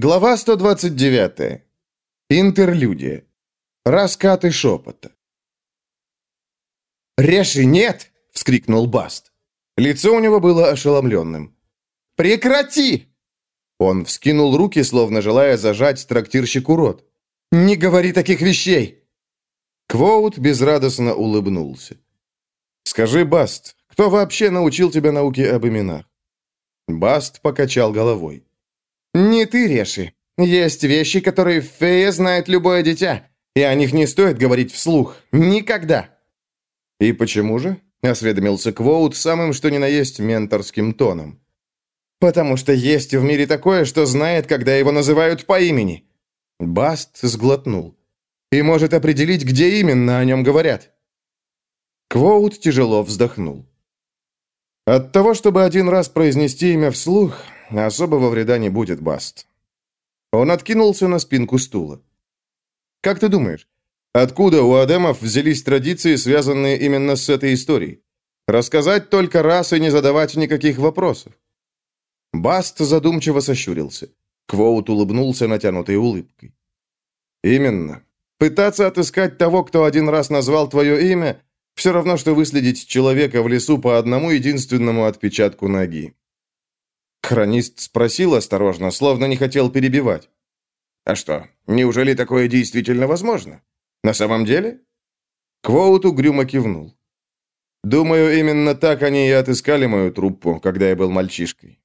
Глава 129. Интерлюдия. Раскаты шепота. «Реши, нет!» — вскрикнул Баст. Лицо у него было ошеломленным. «Прекрати!» Он вскинул руки, словно желая зажать трактирщику рот. «Не говори таких вещей!» Квоут безрадостно улыбнулся. «Скажи, Баст, кто вообще научил тебя науке об именах?» Баст покачал головой. «Не ты, Реши. Есть вещи, которые в фее знает любое дитя, и о них не стоит говорить вслух. Никогда!» «И почему же?» — осведомился Квоут самым что ни на есть менторским тоном. «Потому что есть в мире такое, что знает, когда его называют по имени». Баст сглотнул. «И может определить, где именно о нем говорят». Квоут тяжело вздохнул. От того, чтобы один раз произнести имя вслух, особого вреда не будет, Баст. Он откинулся на спинку стула. Как ты думаешь, откуда у Адемов взялись традиции, связанные именно с этой историей? Рассказать только раз и не задавать никаких вопросов. Баст задумчиво сощурился. Квоут улыбнулся натянутой улыбкой. «Именно. Пытаться отыскать того, кто один раз назвал твое имя, все равно, что выследить человека в лесу по одному единственному отпечатку ноги. Хронист спросил осторожно, словно не хотел перебивать. «А что, неужели такое действительно возможно? На самом деле?» Квоут угрюмо кивнул. «Думаю, именно так они и отыскали мою труппу, когда я был мальчишкой».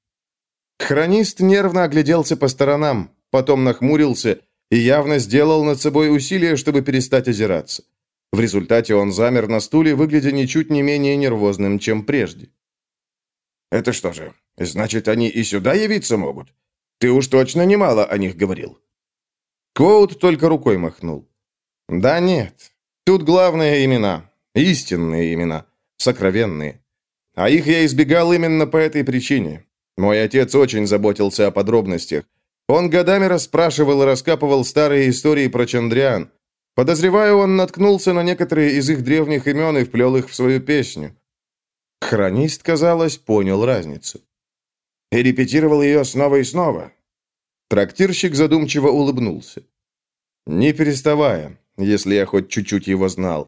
Хронист нервно огляделся по сторонам, потом нахмурился и явно сделал над собой усилие, чтобы перестать озираться. В результате он замер на стуле, выглядя ничуть не менее нервозным, чем прежде. «Это что же, значит, они и сюда явиться могут? Ты уж точно немало о них говорил». Коут только рукой махнул. «Да нет. Тут главные имена. Истинные имена. Сокровенные. А их я избегал именно по этой причине. Мой отец очень заботился о подробностях. Он годами расспрашивал и раскапывал старые истории про Чандриан. Подозреваю, он наткнулся на некоторые из их древних имен и вплел их в свою песню. Хронист, казалось, понял разницу. И репетировал ее снова и снова. Трактирщик задумчиво улыбнулся. Не переставая, если я хоть чуть-чуть его знал.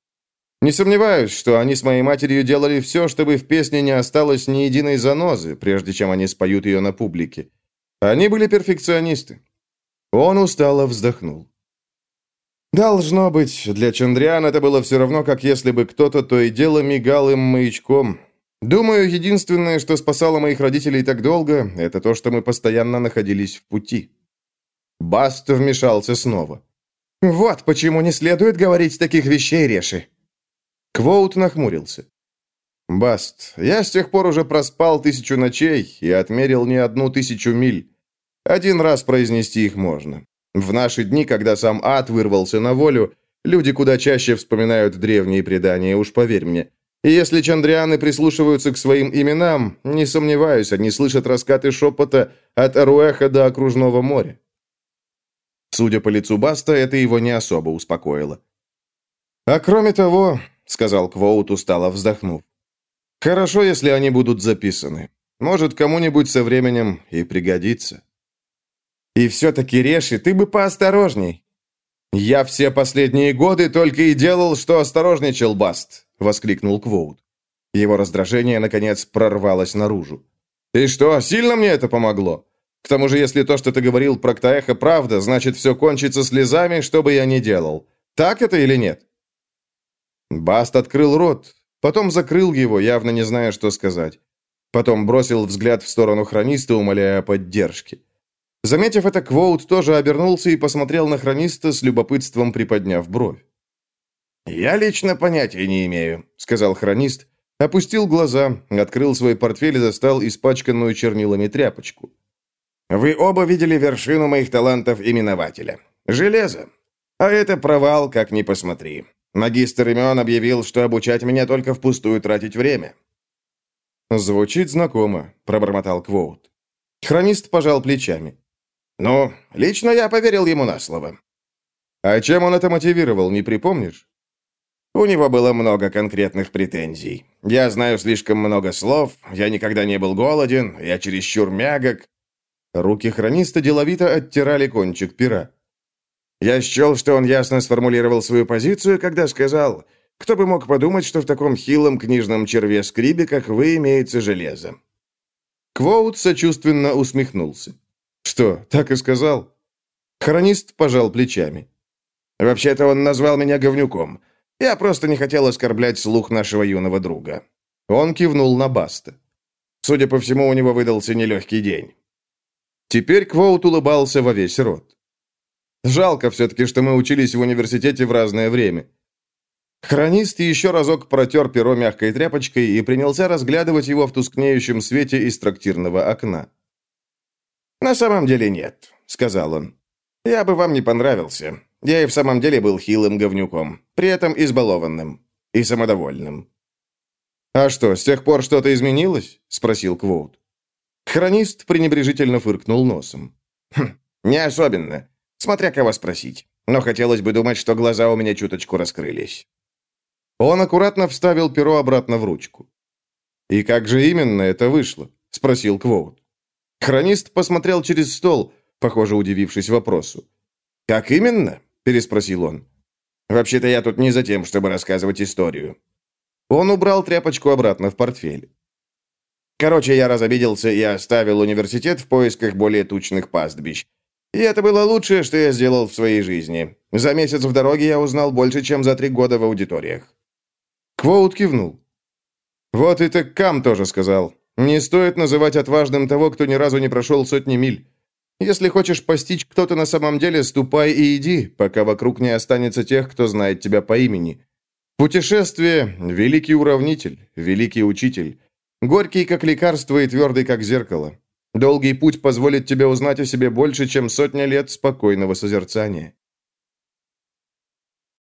Не сомневаюсь, что они с моей матерью делали все, чтобы в песне не осталось ни единой занозы, прежде чем они споют ее на публике. Они были перфекционисты. Он устало вздохнул. Должно быть, для Чандриан это было все равно, как если бы кто-то то и дело мигал им маячком, Думаю, единственное, что спасало моих родителей так долго, это то, что мы постоянно находились в пути. Баст вмешался снова. «Вот почему не следует говорить таких вещей, Реши!» Квоут нахмурился. «Баст, я с тех пор уже проспал тысячу ночей и отмерил не одну тысячу миль. Один раз произнести их можно. В наши дни, когда сам ад вырвался на волю, люди куда чаще вспоминают древние предания, уж поверь мне. И если чандрианы прислушиваются к своим именам, не сомневаюсь, они слышат раскаты шепота от Аруэха до окружного моря. Судя по лицу Баста, это его не особо успокоило. «А кроме того», — сказал Квоут, устало вздохнув, «хорошо, если они будут записаны. Может, кому-нибудь со временем и пригодится». «И все-таки, Реши, ты бы поосторожней». «Я все последние годы только и делал, что осторожничал, Баст. — воскликнул Квоут. Его раздражение, наконец, прорвалось наружу. «И что, сильно мне это помогло? К тому же, если то, что ты говорил про Ктаэха, правда, значит, все кончится слезами, что бы я ни делал. Так это или нет?» Баст открыл рот, потом закрыл его, явно не зная, что сказать. Потом бросил взгляд в сторону хрониста, умоляя о поддержке. Заметив это, Квоут тоже обернулся и посмотрел на хрониста с любопытством приподняв бровь. «Я лично понятия не имею», — сказал хронист, опустил глаза, открыл свой портфель и достал испачканную чернилами тряпочку. «Вы оба видели вершину моих талантов именователя. Железо. А это провал, как ни посмотри. Магистр имен объявил, что обучать меня только впустую тратить время». «Звучит знакомо», — пробормотал Квоут. Хронист пожал плечами. «Ну, лично я поверил ему на слово». «А чем он это мотивировал, не припомнишь?» У него было много конкретных претензий. Я знаю слишком много слов, я никогда не был голоден, я чересчур мягок. Руки хрониста деловито оттирали кончик пера. Я счел, что он ясно сформулировал свою позицию, когда сказал, кто бы мог подумать, что в таком хилом книжном черве-скрибе, как вы, имеется железо. Квоут сочувственно усмехнулся. «Что, так и сказал?» Хронист пожал плечами. «Вообще-то он назвал меня говнюком. Я просто не хотел оскорблять слух нашего юного друга». Он кивнул на Баста. Судя по всему, у него выдался нелегкий день. Теперь Квоут улыбался во весь рот. Жалко все-таки, что мы учились в университете в разное время. Хронист еще разок протер перо мягкой тряпочкой и принялся разглядывать его в тускнеющем свете из трактирного окна. «На самом деле нет», — сказал он. «Я бы вам не понравился. Я и в самом деле был хилым говнюком, при этом избалованным и самодовольным». «А что, с тех пор что-то изменилось?» — спросил Квоут. Хронист пренебрежительно фыркнул носом. «Хм, не особенно. Смотря кого спросить. Но хотелось бы думать, что глаза у меня чуточку раскрылись». Он аккуратно вставил перо обратно в ручку. «И как же именно это вышло?» – спросил Квоут. Хронист посмотрел через стол, похоже, удивившись вопросу. «Как именно?» – переспросил он. «Вообще-то я тут не за тем, чтобы рассказывать историю». Он убрал тряпочку обратно в портфель. Короче, я разобиделся и оставил университет в поисках более тучных пастбищ. И это было лучшее, что я сделал в своей жизни. За месяц в дороге я узнал больше, чем за три года в аудиториях. Квоут кивнул. «Вот и Теккам тоже сказал. Не стоит называть отважным того, кто ни разу не прошел сотни миль. Если хочешь постичь кто-то на самом деле, ступай и иди, пока вокруг не останется тех, кто знает тебя по имени. Путешествие – великий уравнитель, великий учитель. Горький, как лекарство, и твердый, как зеркало. Долгий путь позволит тебе узнать о себе больше, чем сотня лет спокойного созерцания.